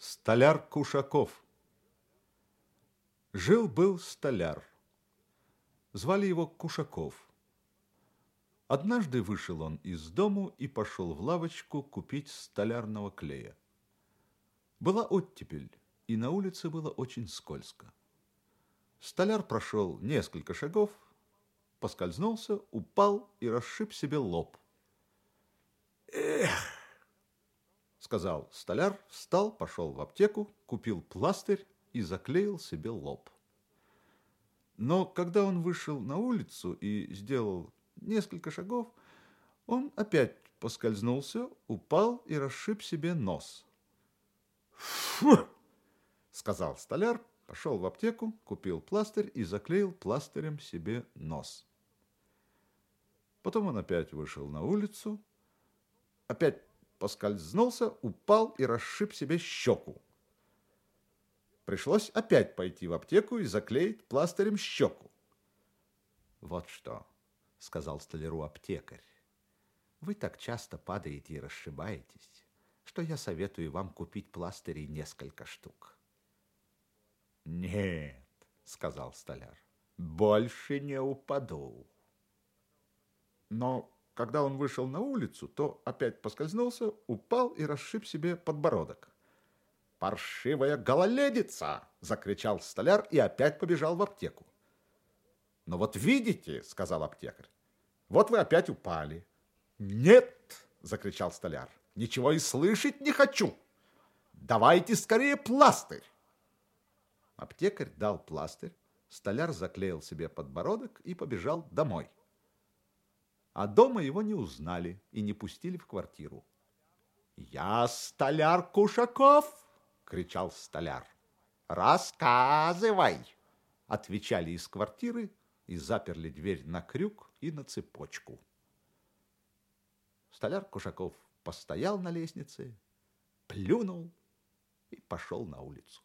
Столяр Кушаков Жил-был столяр. Звали его Кушаков. Однажды вышел он из дому и пошел в лавочку купить столярного клея. Была оттепель, и на улице было очень скользко. Столяр прошел несколько шагов, поскользнулся, упал и расшиб себе лоб. «Эх!» Сказал столяр, встал, пошел в аптеку, купил пластырь и заклеил себе лоб. Но когда он вышел на улицу и сделал несколько шагов, он опять поскользнулся, упал и расшиб себе нос. «Фу!» — сказал столяр, пошел в аптеку, купил пластырь и заклеил пластырем себе нос. Потом он опять вышел на улицу, опять поскользнулся, упал и расшиб себе щеку. Пришлось опять пойти в аптеку и заклеить пластырем щеку. «Вот что», — сказал столяру аптекарь, — «вы так часто падаете и расшибаетесь, что я советую вам купить пластырей несколько штук». «Нет», — сказал столяр, — «больше не упаду». Но когда он вышел на улицу, то опять поскользнулся, упал и расшиб себе подбородок. «Паршивая гололедица!» – закричал столяр и опять побежал в аптеку. «Но вот видите», – сказал аптекарь, – «вот вы опять упали». «Нет!» – закричал столяр. «Ничего и слышать не хочу! Давайте скорее пластырь!» Аптекарь дал пластырь, столяр заклеил себе подбородок и побежал домой а дома его не узнали и не пустили в квартиру. «Я столяр Кушаков!» — кричал столяр. «Рассказывай!» — отвечали из квартиры и заперли дверь на крюк и на цепочку. Столяр Кушаков постоял на лестнице, плюнул и пошел на улицу.